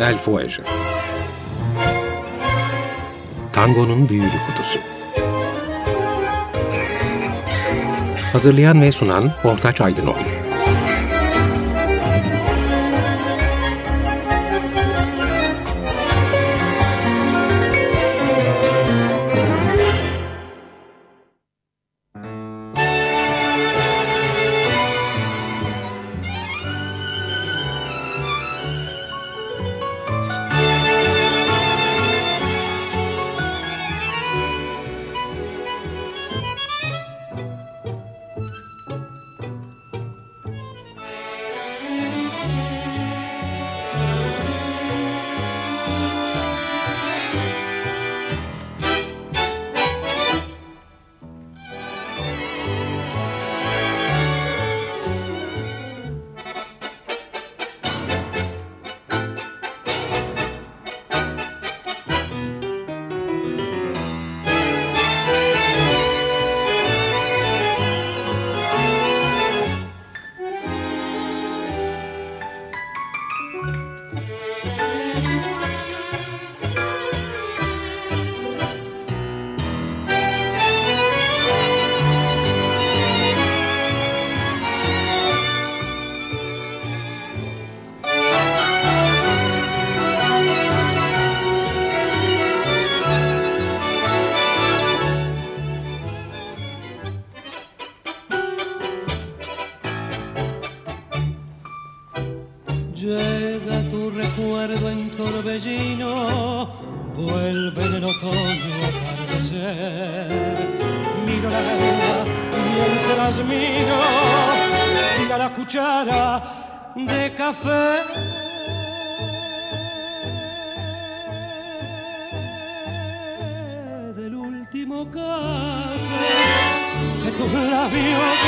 El Fuege Tango'nun Büyülü Kutusu. Hazırlayan ve sunan Ortaç Aydınoğlu torbellino vuelve en el otoño atardecer. Miro la arena y mientras miro, mira la cuchara de café. Del último café de tus labios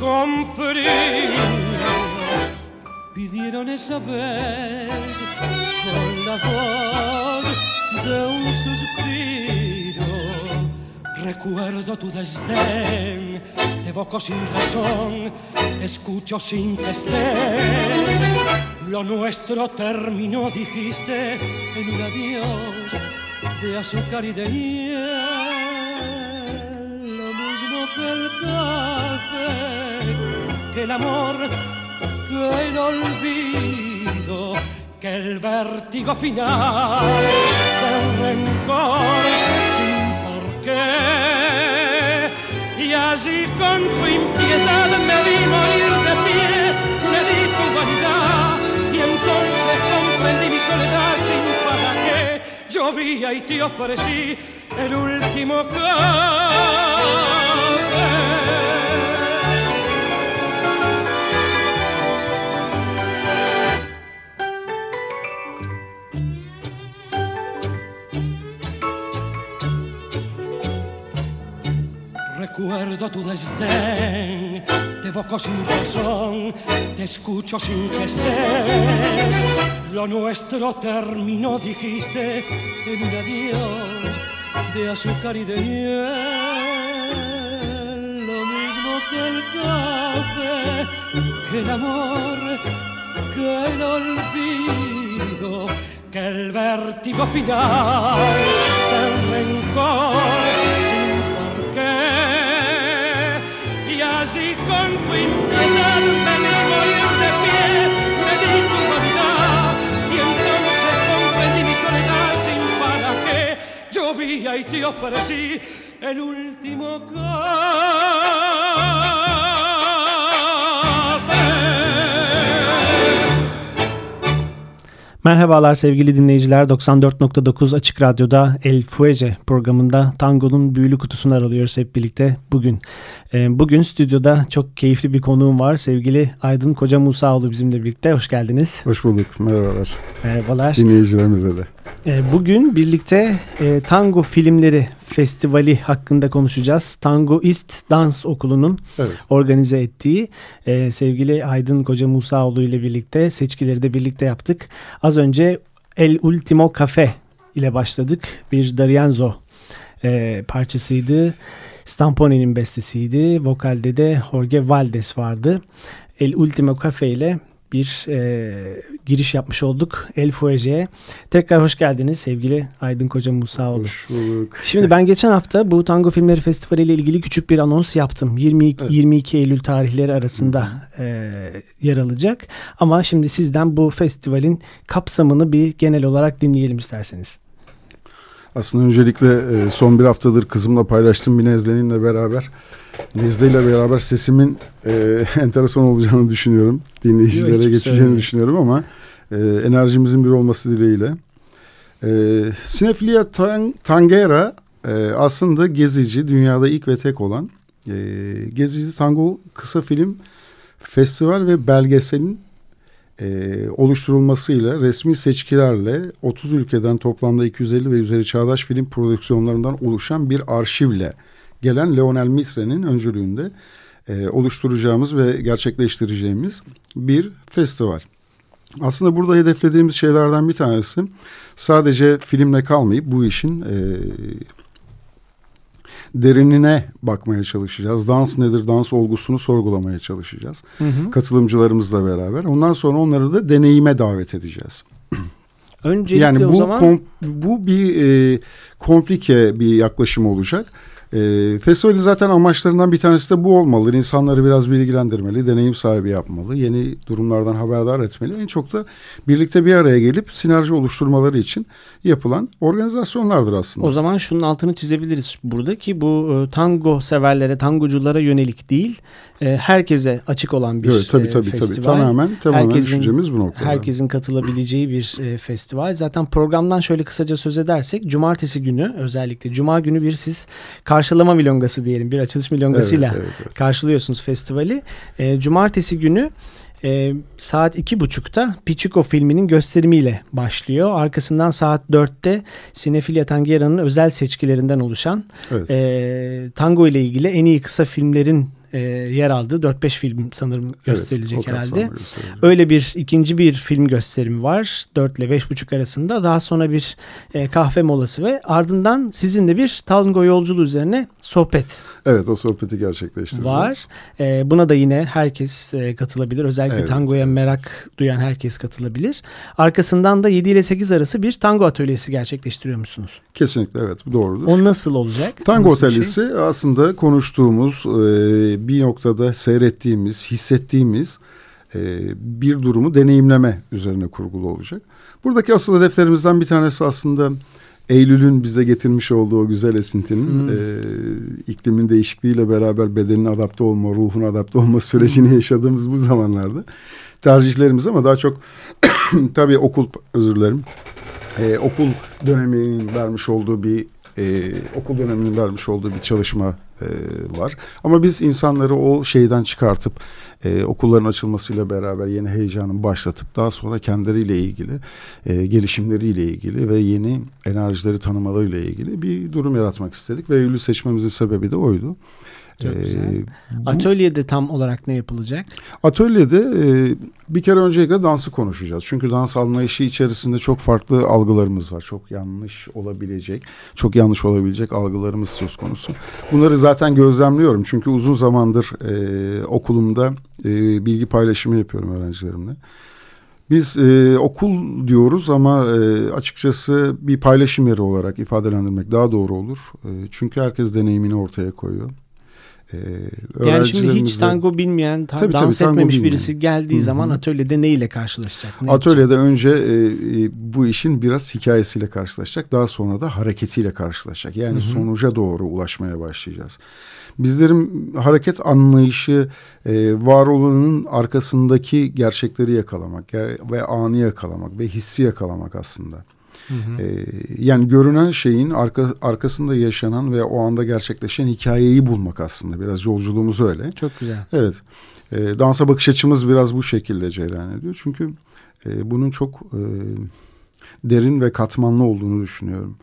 con frío pidieron esa vez la voz de un suspiro. Recuerdo tu desdén, te evoco sin razón, te escucho sin que estés. Lo nuestro terminó, dijiste, en un adiós de azúcar y de miel. Lo mismo que el café, que el amor que el olvido, que el vértigo final del rencor sin por qué. Y así con tu impiedad me vi morir de pie, me di tu vanidad y entonces comprendí mi soledad sin para qué. Llovía y te ofrecí el último café. Recuerdo tu desdén, te evoco sin razón, te escucho sin que estés. Lo nuestro terminó, dijiste, en un adiós de azúcar y de miel. Lo mismo que el café, que el amor, que el olvido, que el vértigo final del rencor así con tu impiedad me morir de pie, me di tu vanidad y entonces comprendí mi soledad sin para qué. Llovía y te ofrecí el último Merhabalar sevgili dinleyiciler. 94.9 Açık Radyo'da El Fuege programında Tango'nun büyülü kutusunu aralıyoruz hep birlikte bugün. Ee, bugün stüdyoda çok keyifli bir konuğum var. Sevgili Aydın Koca Musaoğlu bizimle birlikte. Hoş geldiniz. Hoş bulduk. Merhabalar. Merhabalar. Dinleyicilerimize de. Ee, bugün birlikte e, Tango Filmleri Festivali hakkında konuşacağız. Tango East Dans Okulu'nun evet. organize ettiği e, sevgili Aydın Koca Musaoğlu ile birlikte seçkileri de birlikte yaptık. Az önce El Ultimo Cafe ile başladık. Bir Darienzo e, parçasıydı. Stampone'nin bestesiydi. Vokalde de Jorge Valdes vardı. El Ultimo Cafe ile bir e, giriş yapmış olduk El Fuege'ye. Tekrar hoş geldiniz sevgili Aydın Koca Musaoğlu. Hoş bulduk. Şimdi ben geçen hafta bu Tango Filmleri Festivali ile ilgili küçük bir anons yaptım. 20, evet. 22 Eylül tarihleri arasında e, yer alacak. Ama şimdi sizden bu festivalin kapsamını bir genel olarak dinleyelim isterseniz. Aslında öncelikle e, son bir haftadır kızımla paylaştığım bir nezleninle beraber Nezle ile beraber sesimin e, enteresan olacağını düşünüyorum. Dinleyicilere Yok, geçeceğini düşünüyorum ama e, enerjimizin bir olması dileğiyle. E, Sinefilia Tangera e, aslında gezici, dünyada ilk ve tek olan e, gezici tango kısa film festival ve belgeselin e, oluşturulmasıyla resmi seçkilerle 30 ülkeden toplamda 250 ve üzeri çağdaş film prodüksiyonlarından oluşan bir arşivle gelen Leonel Mitre'nin öncülüğünde e, oluşturacağımız ve gerçekleştireceğimiz bir festival. Aslında burada hedeflediğimiz şeylerden bir tanesi sadece filmle kalmayıp bu işin e, derinine bakmaya çalışacağız. Dans nedir, dans olgusunu sorgulamaya çalışacağız. Hı hı. Katılımcılarımızla beraber. Ondan sonra onları da deneyime davet edeceğiz. Öncelikle yani bu, o zaman... Kom, bu bir e, komplike bir yaklaşım olacak. E, festivalin zaten amaçlarından bir tanesi de bu olmalı. İnsanları biraz bilgilendirmeli, deneyim sahibi yapmalı, yeni durumlardan haberdar etmeli. En çok da birlikte bir araya gelip sinerji oluşturmaları için yapılan organizasyonlardır aslında. O zaman şunun altını çizebiliriz burada ki bu e, tango severlere, tangoculara yönelik değil, e, herkese açık olan bir evet, tabii, tabii, festival. Tabii. Tamamen, tamamen herkesin, düşüncemiz bu noktada. Herkesin katılabileceği bir e, festival. Zaten programdan şöyle kısaca söz edersek cumartesi günü özellikle cuma günü bir siz karşılama milongası diyelim bir açılış milongasıyla evet, evet, evet. karşılıyorsunuz festivali. E, cumartesi günü e, saat iki buçukta Pichico filminin gösterimiyle başlıyor. Arkasından saat dörtte Sinefilya Tangera'nın özel seçkilerinden oluşan evet. e, tango ile ilgili en iyi kısa filmlerin e, yer aldığı 4-5 film sanırım gösterilecek evet, herhalde. Öyle bir ikinci bir film gösterimi var. 4 ile 5.30 arasında. Daha sonra bir e, kahve molası ve ardından sizinle bir tango yolculuğu üzerine sohbet. Evet o sohbeti gerçekleştireceğiz. Var. E, buna da yine herkes e, katılabilir. Özellikle evet, tangoya merak duyan herkes katılabilir. Arkasından da 7 ile 8 arası bir tango atölyesi gerçekleştiriyor musunuz? Kesinlikle evet doğrudur. O nasıl olacak? Tango nasıl atölyesi şey? aslında konuştuğumuz e, bir noktada seyrettiğimiz, hissettiğimiz e, bir durumu deneyimleme üzerine kurgulu olacak. Buradaki asıl hedeflerimizden bir tanesi aslında Eylül'ün bize getirmiş olduğu o güzel esintinin hmm. e, iklimin değişikliğiyle beraber bedenin adapte olma, ruhun adapte olma sürecini hmm. yaşadığımız bu zamanlarda tercihlerimiz ama daha çok tabii okul özür dilerim e, okul döneminin vermiş olduğu bir e, okul döneminin vermiş olduğu bir çalışma e, var. Ama biz insanları o şeyden çıkartıp e, okulların açılmasıyla beraber yeni heyecanın başlatıp daha sonra kendileriyle ilgili e, gelişimleriyle ilgili ve yeni enerjileri tanımalarıyla ilgili bir durum yaratmak istedik ve Eylül seçmemizin sebebi de oydu. Çok ee, güzel. Bu, atölyede tam olarak ne yapılacak? Atölyede e, bir kere öncelikle dansı konuşacağız. Çünkü dans anlayışı içerisinde çok farklı algılarımız var. Çok yanlış olabilecek, çok yanlış olabilecek algılarımız söz konusu. Bunları zaten gözlemliyorum. Çünkü uzun zamandır e, okulumda e, bilgi paylaşımı yapıyorum öğrencilerimle. Biz e, okul diyoruz ama e, açıkçası bir paylaşım yeri olarak ifadelendirmek daha doğru olur. E, çünkü herkes deneyimini ortaya koyuyor. Ee, yani şimdi hiç tango bilmeyen, ta- tabii, dans tabii, etmemiş bilmeyen. birisi geldiği Hı-hı. zaman atölyede ne ile karşılaşacak? Ne atölyede yapacak? önce e, e, bu işin biraz hikayesiyle karşılaşacak. Daha sonra da hareketiyle karşılaşacak. Yani Hı-hı. sonuca doğru ulaşmaya başlayacağız. Bizlerin hareket anlayışı e, var olanın arkasındaki gerçekleri yakalamak ve anı yakalamak ve hissi yakalamak aslında. Hı hı. E, yani görünen şeyin arka, arkasında yaşanan ve o anda gerçekleşen hikayeyi bulmak aslında. Biraz yolculuğumuz öyle. Çok güzel. Evet. E, dansa bakış açımız biraz bu şekilde cereyan ediyor. Çünkü e, bunun çok e, derin ve katmanlı olduğunu düşünüyorum.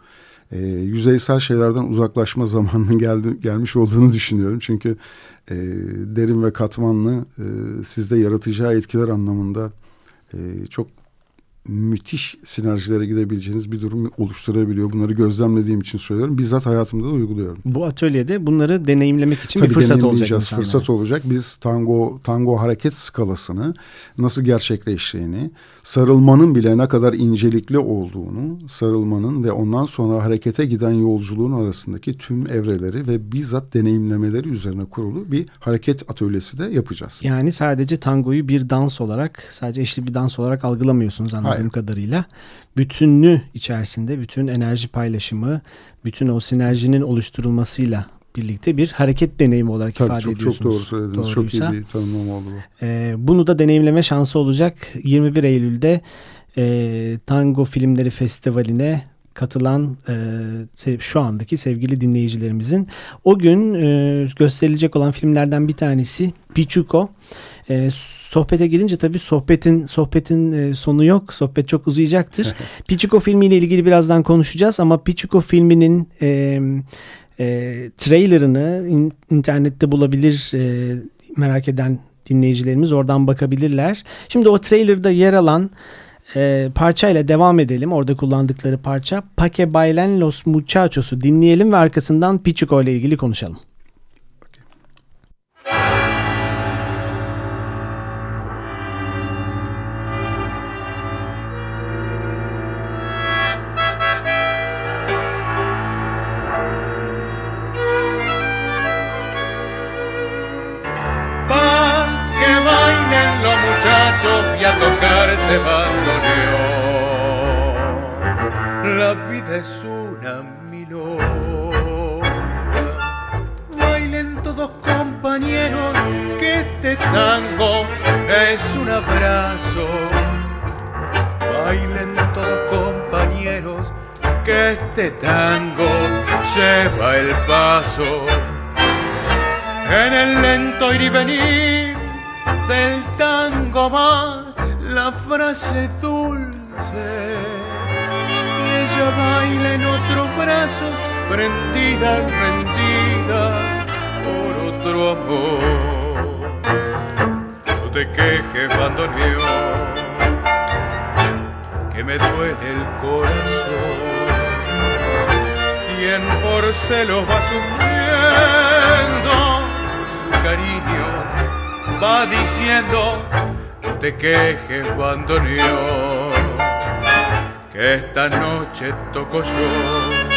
E, yüzeysel şeylerden uzaklaşma zamanının geldi, gelmiş olduğunu düşünüyorum. Çünkü e, derin ve katmanlı e, sizde yaratacağı etkiler anlamında e, çok müthiş sinerjilere gidebileceğiniz bir durum oluşturabiliyor. Bunları gözlemlediğim için söylüyorum. Bizzat hayatımda da uyguluyorum. Bu atölyede bunları deneyimlemek için Tabii bir fırsat olacak insanlara. Fırsat olacak. Biz tango tango hareket skalasını nasıl gerçekleştiğini, sarılmanın bile ne kadar incelikli olduğunu, sarılmanın ve ondan sonra harekete giden yolculuğun arasındaki tüm evreleri ve bizzat deneyimlemeleri üzerine kurulu bir hareket atölyesi de yapacağız. Yani sadece tangoyu bir dans olarak, sadece eşli bir dans olarak algılamıyorsunuz anladığım Hayır. kadarıyla. Bütünlüğü içerisinde, bütün enerji paylaşımı, bütün o sinerjinin oluşturulmasıyla birlikte bir hareket deneyimi olarak Tabii ifade çok, ediyorsunuz. Çok doğru söylediniz. Doğruysa. Çok iyi bir tanımlama oldu bu. E, bunu da deneyimleme şansı olacak. 21 Eylül'de e, Tango Filmleri Festivali'ne katılan e, şu andaki sevgili dinleyicilerimizin o gün e, gösterilecek olan filmlerden bir tanesi Pichuco. E, sohbete girince tabii sohbetin sohbetin e, sonu yok. Sohbet çok uzayacaktır. Pichuco filmiyle ilgili birazdan konuşacağız ama Pichuco filminin e, e, trailerını in, internette bulabilir e, merak eden dinleyicilerimiz oradan bakabilirler. Şimdi o trailerda yer alan e, parçayla devam edelim. Orada kullandıkları parça Paque Bailen Los Muchachos'u dinleyelim ve arkasından Pichuco ile ilgili konuşalım. Bailen todos compañeros que este tango lleva el paso. En el lento ir y venir del tango va la frase dulce y ella baila en otro brazo, prendida, rendida por otro amor. No te quejes, bandoneón, que me duele el corazón. Quien por celos va sufriendo su cariño va diciendo te quejes, bandoneón, que esta noche toco yo.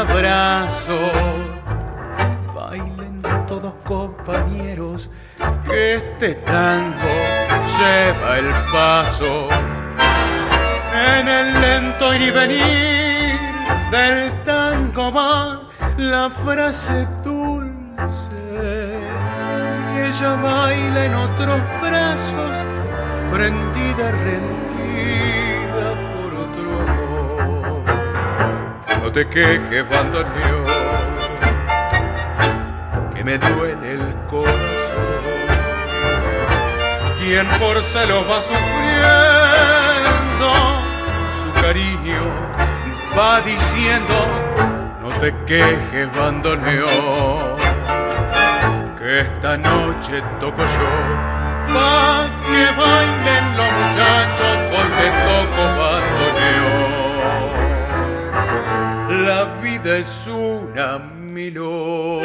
Abrazo. Bailen todos compañeros, que este tango lleva el paso. En el lento ir y venir del tango va la frase dulce. Ella baila en otros brazos prendida rendida. por no te quejes bandoneón que me duele el corazón. Quien por celos va sufriendo su cariño va diciendo no te quejes bandoneón que esta noche toco yo. Pa' que bailen los muchachos hoy te toco bandoneón es una milonga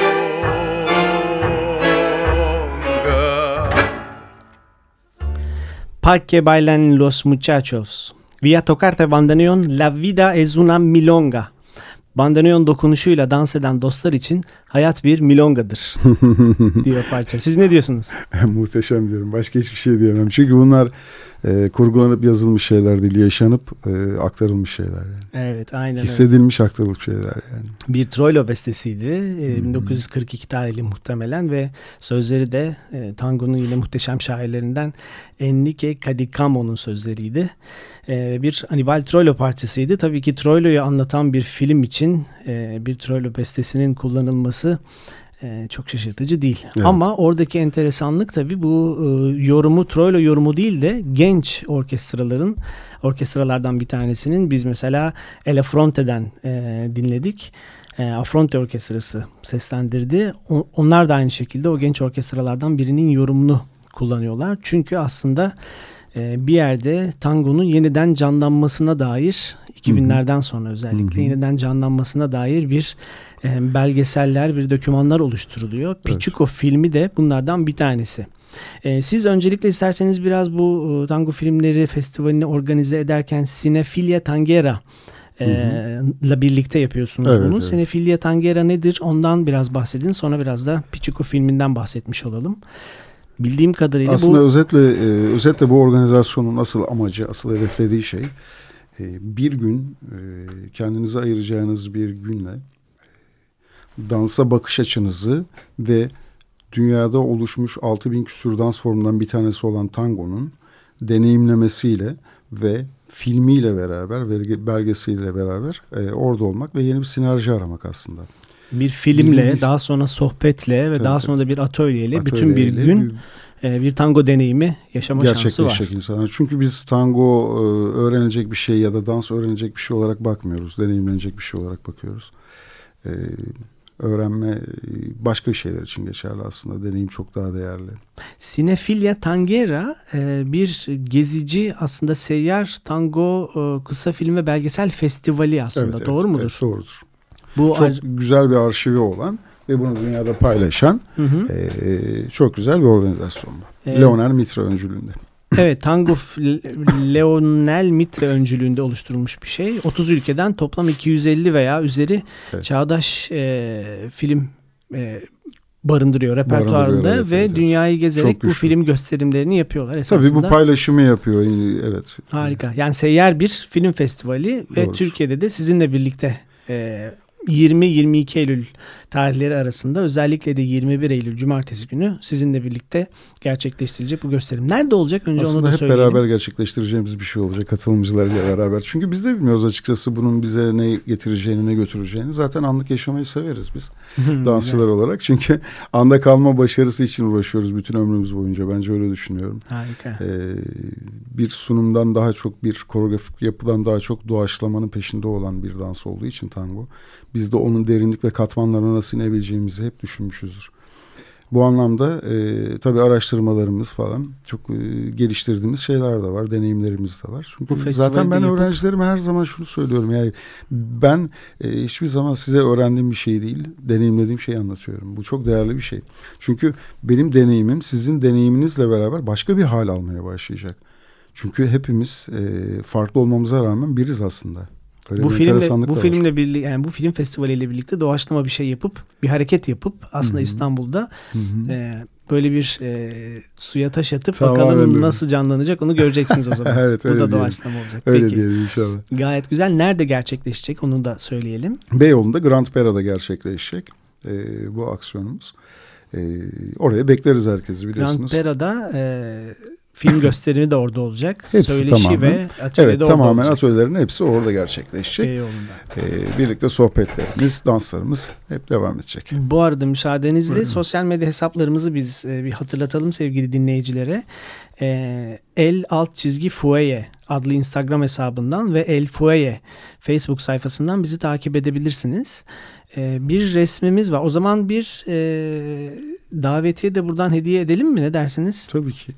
Pa que bailan los muchachos. Via tocarte bandoneon, la vida es una milonga. Bandoneon dokunuşuyla dans eden dostlar için hayat bir milongadır diyor parça. Siz ne diyorsunuz? Muhteşem diyorum. Başka hiçbir şey diyemem. Çünkü bunlar e, kurgulanıp yazılmış şeyler değil, yaşanıp e, aktarılmış şeyler. Yani. Evet, aynen Hissedilmiş, öyle. aktarılmış şeyler yani. Bir Troilo bestesiydi. E, 1942 tarihli muhtemelen ve sözleri de e, tangonun yine muhteşem şairlerinden Enrique Cadicamo'nun sözleriydi. E, bir Anibal Troilo parçasıydı. Tabii ki Troilo'yu anlatan bir film için e, bir Troilo bestesinin kullanılması e, çok şaşırtıcı değil. Evet. Ama oradaki enteresanlık tabii bu e, yorumu Troilo yorumu değil de genç orkestraların orkestralardan bir tanesinin biz mesela Fronte'den e, dinledik. E, Afronte Orkestrası seslendirdi. O, onlar da aynı şekilde o genç orkestralardan birinin yorumunu kullanıyorlar. Çünkü aslında bir yerde tangonun yeniden canlanmasına dair 2000'lerden sonra özellikle hı hı. yeniden canlanmasına dair bir e, belgeseller, bir dokümanlar oluşturuluyor. Evet. Pichuco filmi de bunlardan bir tanesi. E, siz öncelikle isterseniz biraz bu e, tango filmleri festivalini organize ederken Sinefilya Tangera ile birlikte yapıyorsunuz evet, bunu. Evet. Sinefilya Tangera nedir? Ondan biraz bahsedin. Sonra biraz da Pichuco filminden bahsetmiş olalım. Bildiğim kadarıyla Aslında bu... özetle e, özetle bu organizasyonun asıl amacı, asıl hedeflediği şey e, bir gün e, kendinize ayıracağınız bir günle e, dansa bakış açınızı ve dünyada oluşmuş 6000 küsur dans formundan bir tanesi olan tangonun deneyimlemesiyle ve filmiyle beraber, belgesiyle beraber e, orada olmak ve yeni bir sinerji aramak aslında. Bir filmle, Bizim, daha sonra sohbetle ve tabii, daha sonra da bir atölyeyle, atölyeyle bütün bir gün bir, bir tango deneyimi yaşama şansı var. insanlar. Çünkü biz tango e, öğrenilecek bir şey ya da dans öğrenilecek bir şey olarak bakmıyoruz. Deneyimlenecek bir şey olarak bakıyoruz. Ee, öğrenme e, başka şeyler için geçerli aslında. Deneyim çok daha değerli. Sinefilya Tangera e, bir gezici aslında seyyar tango kısa film ve belgesel festivali aslında. Evet, Doğru evet, mudur? Evet, doğrudur. Bu çok güzel bir arşivi olan ve bunu dünyada paylaşan hı hı. E, çok güzel bir organizasyon bu. Evet. Leonel Mitre öncülüğünde. Evet Tango Leonel Mitre öncülüğünde oluşturulmuş bir şey. 30 ülkeden toplam 250 veya üzeri evet. çağdaş e, film e, barındırıyor repertuarında evet, ve evet, dünyayı gezerek bu film gösterimlerini yapıyorlar esasında. Tabii bu paylaşımı yapıyor evet. Harika. Yani seyyar bir film festivali ve Doğrudur. Türkiye'de de sizinle birlikte e, 20-22 Eylül tarihleri arasında özellikle de 21 Eylül Cumartesi günü sizinle birlikte gerçekleştirilecek bu gösterim. Nerede olacak? Önce Aslında onu da hep söyleyelim. beraber gerçekleştireceğimiz bir şey olacak katılımcılarıyla beraber. Çünkü biz de bilmiyoruz açıkçası bunun bize ne getireceğini, ne götüreceğini. Zaten anlık yaşamayı severiz biz dansçılar olarak. Çünkü anda kalma başarısı için uğraşıyoruz bütün ömrümüz boyunca. Bence öyle düşünüyorum. Harika. Ee, bir sunumdan daha çok, bir koreografik yapıdan daha çok doğaçlamanın peşinde olan bir dans olduğu için tango. Biz de onun derinlik ve katmanlarına nasıl inebileceğimizi hep düşünmüşüzdür. Bu anlamda e, tabii araştırmalarımız falan çok e, geliştirdiğimiz şeyler de var, deneyimlerimiz de var. Çünkü zaten ben yapıp... öğrencilerime her zaman şunu söylüyorum yani ben e, hiçbir zaman size öğrendiğim bir şey değil, deneyimlediğim şeyi anlatıyorum. Bu çok değerli bir şey. Çünkü benim deneyimim sizin deneyiminizle beraber başka bir hal almaya başlayacak. Çünkü hepimiz e, farklı olmamıza rağmen biriz aslında. Öyle bu filmle bu filmle birlikte yani bu film festivaliyle birlikte doğaçlama bir şey yapıp bir hareket yapıp aslında Hı-hı. İstanbul'da Hı-hı. E, böyle bir e, suya taş atıp tamam, bakalım öyle. nasıl canlanacak onu göreceksiniz o zaman. evet, bu da doğaçlama olacak. Öyle Peki. diyelim inşallah. Gayet güzel. Nerede gerçekleşecek onu da söyleyelim. Beyoğlu'nda Grand Pera'da gerçekleşecek e, bu aksiyonumuz. E, oraya bekleriz herkesi biliyorsunuz. Grand Pera'da e, film gösterimi de orada olacak. Hepsi Söyleşi tamamen. ve atölye evet, orada tamamen olacak. atölyelerin hepsi orada gerçekleşecek. Ee, birlikte sohbetlerimiz, danslarımız hep devam edecek. Bu arada müsaadenizle Buyurun. sosyal medya hesaplarımızı biz e, bir hatırlatalım sevgili dinleyicilere. E, El alt çizgi Fueye adlı Instagram hesabından ve El Fueye Facebook sayfasından bizi takip edebilirsiniz. E, bir resmimiz var. O zaman bir e, davetiye de buradan hediye edelim mi? Ne dersiniz? Tabii ki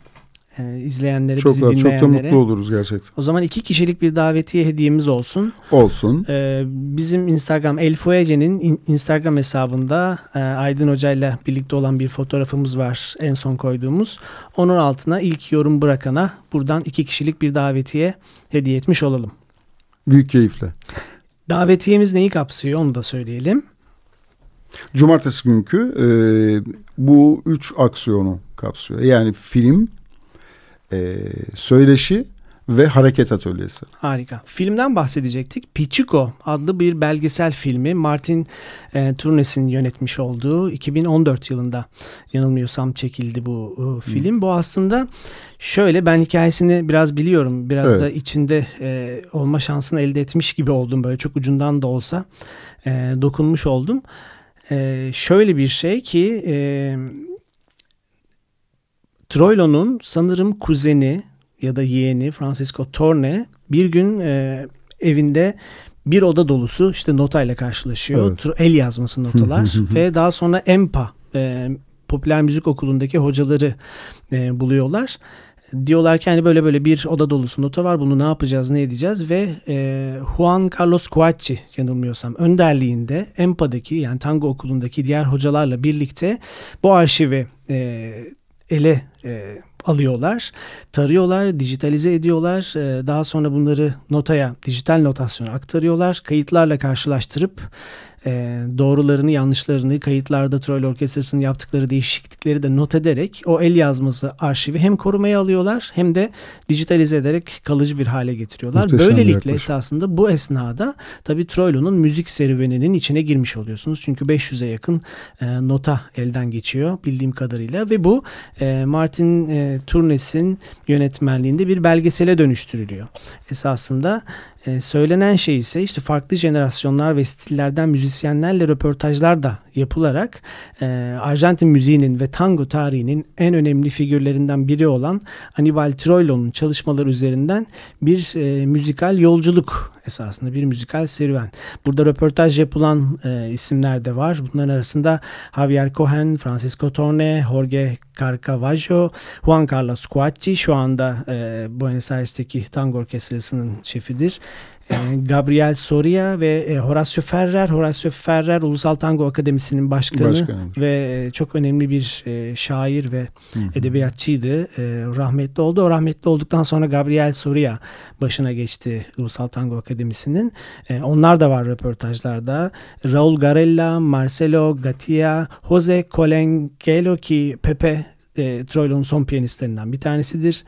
e, izleyenlere, çok bizi rahat, dinleyenlere. Çok da mutlu oluruz gerçekten. O zaman iki kişilik bir davetiye hediyemiz olsun. Olsun. E, bizim Instagram El Fuege'nin Instagram hesabında e, Aydın Hoca ile birlikte olan bir fotoğrafımız var en son koyduğumuz. Onun altına ilk yorum bırakana buradan iki kişilik bir davetiye hediye etmiş olalım. Büyük keyifle. Davetiyemiz neyi kapsıyor onu da söyleyelim. Cumartesi günkü e, bu üç aksiyonu kapsıyor. Yani film, e, söyleşi ve hareket atölyesi. Harika. Filmden bahsedecektik. Pichico adlı bir belgesel filmi Martin e, Turnes'in yönetmiş olduğu 2014 yılında yanılmıyorsam çekildi bu e, film. Hmm. Bu aslında şöyle ben hikayesini biraz biliyorum. Biraz evet. da içinde e, olma şansını elde etmiş gibi oldum. Böyle çok ucundan da olsa e, dokunmuş oldum. e, şöyle bir şey ki e, Troilo'nun sanırım kuzeni ya da yeğeni Francisco Torne bir gün e, evinde bir oda dolusu işte notayla karşılaşıyor. Evet. El yazması notalar ve daha sonra EMPA e, popüler müzik okulundaki hocaları e, buluyorlar. Diyorlar ki hani böyle böyle bir oda dolusu nota var bunu ne yapacağız ne edeceğiz ve e, Juan Carlos Coachi yanılmıyorsam önderliğinde EMPA'daki yani tango okulundaki diğer hocalarla birlikte bu arşivi e, ele e, alıyorlar, tarıyorlar, dijitalize ediyorlar. E, daha sonra bunları notaya, dijital notasyona aktarıyorlar. Kayıtlarla karşılaştırıp e, doğrularını yanlışlarını kayıtlarda Troll Orkestrası'nın yaptıkları değişiklikleri de not ederek o el yazması arşivi hem korumaya alıyorlar hem de dijitalize ederek kalıcı bir hale getiriyorlar. Muhteşem Böylelikle esasında bu esnada tabii Troilo'nun müzik serüveninin içine girmiş oluyorsunuz. Çünkü 500'e yakın e, nota elden geçiyor bildiğim kadarıyla ve bu e, Martin e, Turnes'in yönetmenliğinde bir belgesele dönüştürülüyor. Esasında e, söylenen şey ise işte farklı jenerasyonlar ve stillerden müzisyenlerle röportajlar da yapılarak e, Arjantin müziğinin ve tango tarihinin en önemli figürlerinden biri olan Anibal Troilo'nun çalışmaları üzerinden bir e, müzikal yolculuk esasında bir müzikal serüven. Burada röportaj yapılan e, isimler de var. Bunların arasında Javier Cohen, Francisco Torne, Jorge Carcavaggio, Juan Carlos Cuacci şu anda e, Buenos Aires'teki tango orkestrasının şefidir. E, Gabriel Soria ve e, Horacio Ferrer. Horacio Ferrer Ulusal Tango Akademisi'nin başkanı Başkanım. ve e, çok önemli bir şair ve edebiyatçıydı. Rahmetli oldu. O rahmetli olduktan sonra Gabriel Soria başına geçti Ulusal Tango Akademisi'nin. Onlar da var röportajlarda. Raul Garella, Marcelo Gatia, Jose Colengelo ki Pepe Troilo'nun son piyanistlerinden bir tanesidir.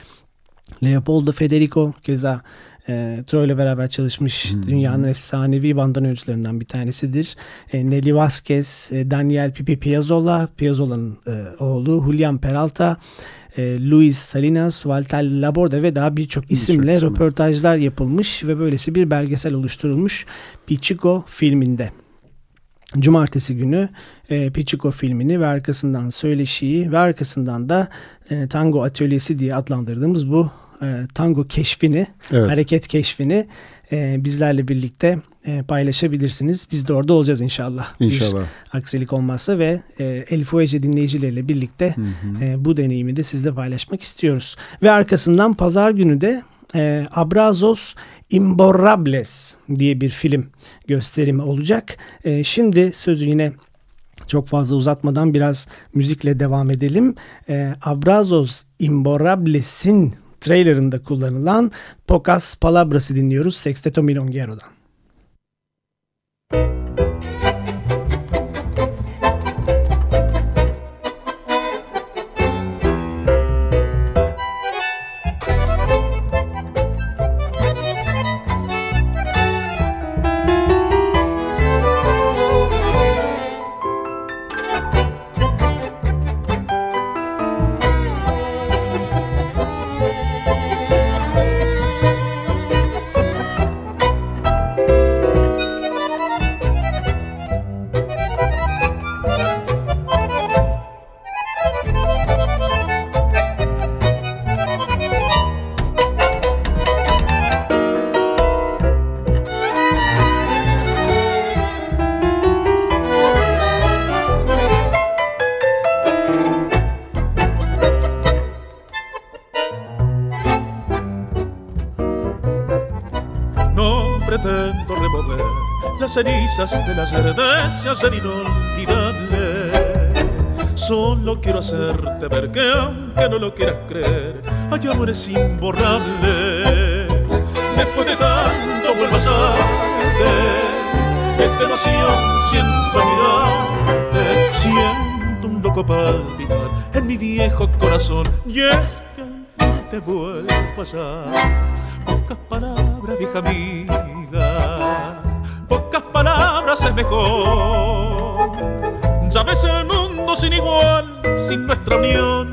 Leopoldo Federico keza e, Troy ile beraber çalışmış hmm. dünyanın efsanevi bandoneocularından bir tanesidir. E, Nelly Vasquez, e, Daniel Pipi Piazzolla, Piazzolla'nın e, oğlu, Julian Peralta, e, Luis Salinas, Walter Laborde ve daha birçok isimle bir röportajlar yapılmış ve böylesi bir belgesel oluşturulmuş Pichico filminde. Cumartesi günü e, Pichico filmini ve arkasından söyleşiyi ve arkasından da e, Tango Atölyesi diye adlandırdığımız bu e, tango keşfini, evet. hareket keşfini e, bizlerle birlikte e, paylaşabilirsiniz. Biz de orada olacağız inşallah. İnşallah. Bir aksilik olmazsa ve e, Elif Oece dinleyicileriyle birlikte hı hı. E, bu deneyimi de sizle paylaşmak istiyoruz. Ve arkasından pazar günü de e, Abrazos Imborrables diye bir film gösterimi olacak. E, şimdi sözü yine çok fazla uzatmadan biraz müzikle devam edelim. E, Abrazos Imborrables'in trailerında kullanılan Pocas Palabras'ı dinliyoruz. Sexteto Milongiero'dan. cenizas de las certezas del inolvidable. Solo quiero hacerte ver que aunque no lo quieras creer, hay amores imborrables. Después de tanto vuelvas a verte, esta emoción siento mirarte, siento un loco palpitar en mi viejo corazón y es que al fin te vuelvo a fallar. Pocas palabras, vieja amiga pocas palabras es mejor. Ya ves el mundo sin igual, sin nuestra unión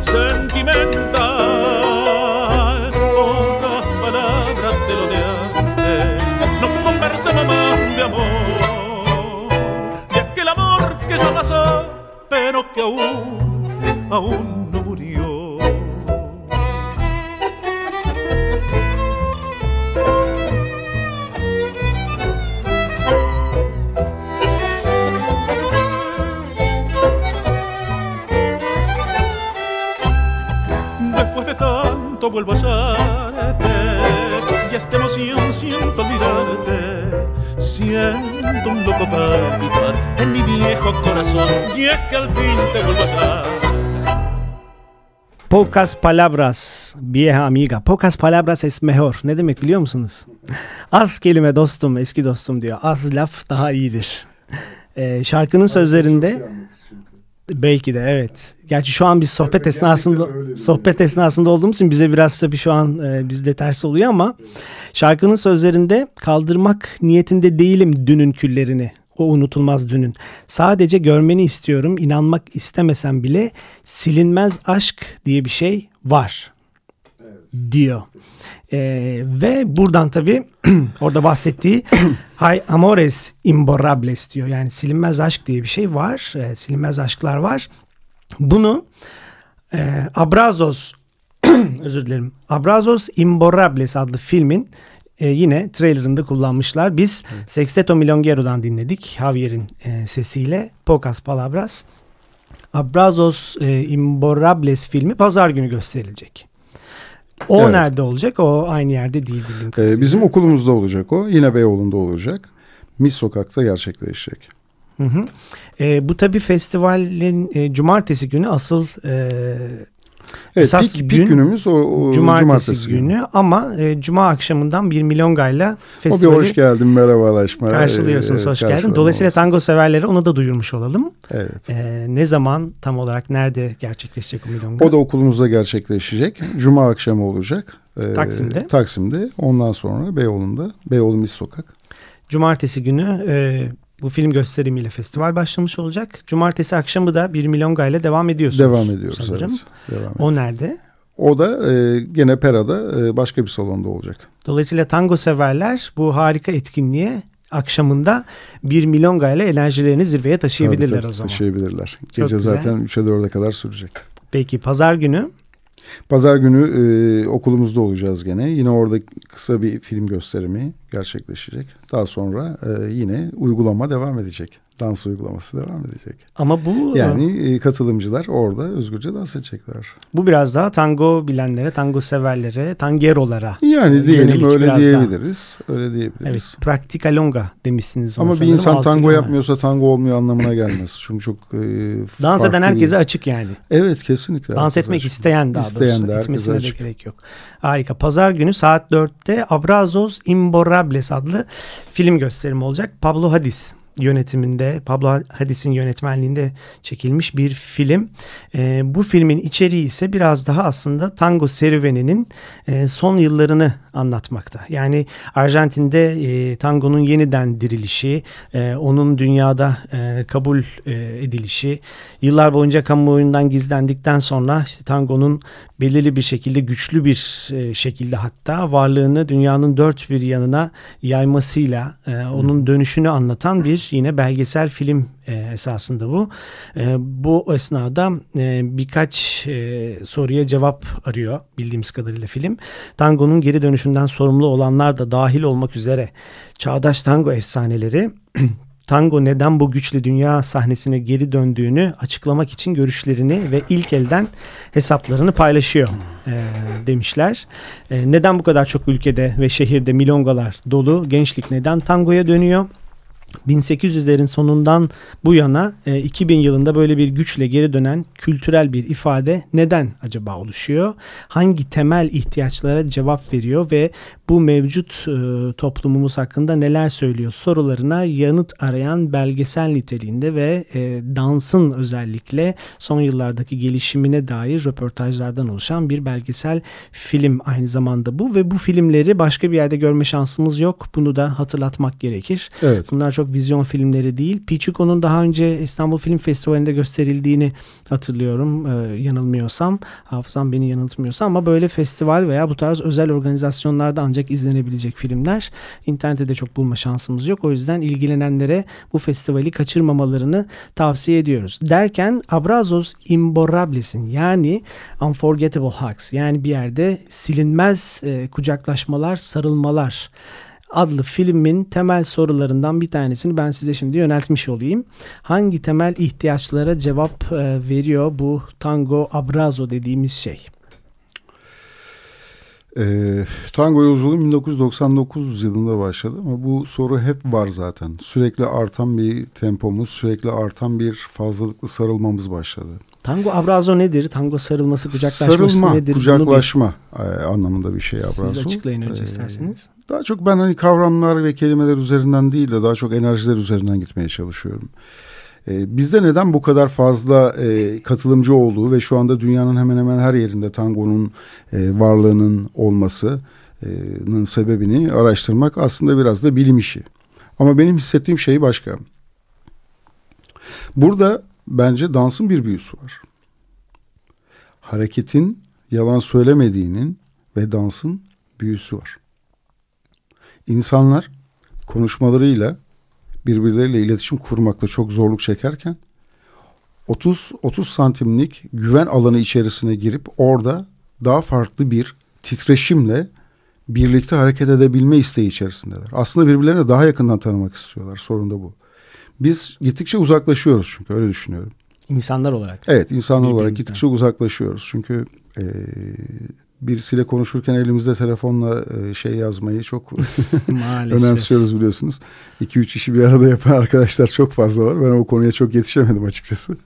sentimental. Pocas palabras de lo de antes, no conversamos más de amor. Y es que el amor bueno que aún, aún y es que al fin te vuelvo a. Pocas palabras vieja amiga. Pocas palabras es mejor. Ne demek biliyor musunuz? Az kelime dostum, eski dostum diyor. Az laf daha iyidir. Ee, şarkının sözlerinde belki de evet. Gerçi şu an biz sohbet esnasında sohbet esnasında olduğumuz için bize biraz tabii şu an e, bizde ters oluyor ama şarkının sözlerinde kaldırmak niyetinde değilim dünün küllerini. O unutulmaz dünün. Sadece görmeni istiyorum. inanmak istemesem bile silinmez aşk diye bir şey var. Diyor. Ee, ve buradan tabii orada bahsettiği Hay amores imborrables diyor. Yani silinmez aşk diye bir şey var. Ee, silinmez aşklar var. Bunu e, Abrazos özür dilerim. Abrazos Imborrables adlı filmin e, yine trailerında kullanmışlar. Biz evet. Sexteto Milonghero'dan dinledik. Javier'in e, sesiyle. Pocas Palabras. Abrazos e, Imborrables filmi pazar günü gösterilecek. O evet. nerede olacak? O aynı yerde değil bildiğim kadarıyla. Ee, bizim okulumuzda olacak o. Yine Beyoğlu'nda olacak. Mis Sokak'ta gerçekleşecek. Hı hı. E, bu tabii festivalin e, cumartesi günü asıl e, Evet, Esas pik, gün, pik günümüz o, o cumartesi, cumartesi günü. günü ama e, cuma akşamından bir milongayla festivali o bir hoş geldin merhabalaşma. Karşılıyorsunuz evet, hoş geldin. Dolayısıyla tango severleri onu da duyurmuş olalım. Evet. E, ne zaman tam olarak nerede gerçekleşecek o milonga? O da okulumuzda gerçekleşecek. Cuma akşamı olacak. E, Taksim'de. Taksim'de. Ondan sonra Beyoğlu'nda. Beyoğlu Mis Sokak. Cumartesi günü e, bu film gösterimiyle festival başlamış olacak. Cumartesi akşamı da 1 milyon ile devam ediyorsunuz. Devam ediyoruz sanırım. Evet, devam o nerede? O da e, gene Pera'da e, başka bir salonda olacak. Dolayısıyla tango severler bu harika etkinliğe akşamında 1 milyon ile enerjilerini zirveye taşıyabilirler tabii, tabii, o zaman. Taşıyabilirler. Gece zaten 3'e 4'e kadar sürecek. Peki pazar günü? Pazar günü e, okulumuzda olacağız gene. Yine orada kısa bir film gösterimi gerçekleşecek. Daha sonra e, yine uygulama devam edecek dans uygulaması devam edecek. Ama bu yani e, katılımcılar orada özgürce dans edecekler. Bu biraz daha tango bilenlere, tango severlere, tangerolara. Yani diyelim öyle diyebiliriz. Daha. Öyle diyebiliriz. Evet, praktika longa demişsiniz. Ama bir insan tango yapmıyorsa tango olmuyor anlamına gelmez. Çünkü çok e, Dans eden herkese bir... açık yani. Evet kesinlikle. Dans etmek açık. isteyen daha isteyen doğrusu. De Etmesine de gerek yok. Harika. Pazar günü saat 4'te Abrazos Imborrables adlı film gösterimi olacak. Pablo Hadis yönetiminde Pablo Hadis'in yönetmenliğinde çekilmiş bir film. E, bu filmin içeriği ise biraz daha aslında tango serüveninin e, son yıllarını anlatmakta. Yani Arjantin'de e, tangonun yeniden dirilişi, e, onun dünyada e, kabul e, edilişi, yıllar boyunca kamuoyundan gizlendikten sonra işte tangonun belirli bir şekilde güçlü bir e, şekilde hatta varlığını dünyanın dört bir yanına yaymasıyla e, onun dönüşünü anlatan bir yine belgesel film e, esasında bu. E, bu esnada e, birkaç e, soruya cevap arıyor bildiğimiz kadarıyla film. Tango'nun geri dönüşünden sorumlu olanlar da dahil olmak üzere çağdaş tango efsaneleri tango neden bu güçlü dünya sahnesine geri döndüğünü açıklamak için görüşlerini ve ilk elden hesaplarını paylaşıyor e, demişler. E, neden bu kadar çok ülkede ve şehirde milongalar dolu? Gençlik neden tangoya dönüyor? 1800'lerin sonundan bu yana 2000 e, yılında böyle bir güçle geri dönen kültürel bir ifade neden acaba oluşuyor? Hangi temel ihtiyaçlara cevap veriyor ve bu mevcut e, toplumumuz hakkında neler söylüyor sorularına yanıt arayan belgesel niteliğinde ve e, dansın özellikle son yıllardaki gelişimine dair röportajlardan oluşan bir belgesel film aynı zamanda bu ve bu filmleri başka bir yerde görme şansımız yok. Bunu da hatırlatmak gerekir. Evet. Bunlar çok çok vizyon filmleri değil. Pichuco'nun daha önce İstanbul Film Festivali'nde gösterildiğini hatırlıyorum e, yanılmıyorsam. Hafızam beni yanıltmıyorsa ama böyle festival veya bu tarz özel organizasyonlarda ancak izlenebilecek filmler. İnternette de çok bulma şansımız yok. O yüzden ilgilenenlere bu festivali kaçırmamalarını tavsiye ediyoruz. Derken Abrazos Imborrables'in yani Unforgettable Hugs yani bir yerde silinmez e, kucaklaşmalar, sarılmalar adlı filmin temel sorularından bir tanesini ben size şimdi yöneltmiş olayım. Hangi temel ihtiyaçlara cevap e, veriyor bu tango abrazo dediğimiz şey? E, tango yolculuğu 1999 yılında başladı ama bu soru hep var zaten. Sürekli artan bir tempomuz, sürekli artan bir fazlalıklı sarılmamız başladı. Tango abrazo nedir? Tango sarılması, kucaklaşması Sarılma, nedir? kucaklaşma bir... E, anlamında bir şey abrazo. Siz açıklayın önce ee, isterseniz. Daha çok ben hani kavramlar ve kelimeler üzerinden değil de daha çok enerjiler üzerinden gitmeye çalışıyorum. Ee, bizde neden bu kadar fazla e, katılımcı olduğu ve şu anda dünyanın hemen hemen her yerinde tangonun e, varlığının olmasının sebebini araştırmak aslında biraz da bilim işi. Ama benim hissettiğim şey başka. Burada bence dansın bir büyüsü var. Hareketin yalan söylemediğinin ve dansın büyüsü var. İnsanlar konuşmalarıyla birbirleriyle iletişim kurmakta çok zorluk çekerken 30 30 santimlik güven alanı içerisine girip orada daha farklı bir titreşimle birlikte hareket edebilme isteği içerisindeler. Aslında birbirlerini daha yakından tanımak istiyorlar. Sorun da bu. Biz gittikçe uzaklaşıyoruz çünkü öyle düşünüyorum. İnsanlar olarak. Evet insanlar olarak gittikçe uzaklaşıyoruz. Çünkü e, birisiyle konuşurken elimizde telefonla e, şey yazmayı çok önemsiyoruz biliyorsunuz. 2-3 işi bir arada yapan arkadaşlar çok fazla var. Ben o konuya çok yetişemedim açıkçası.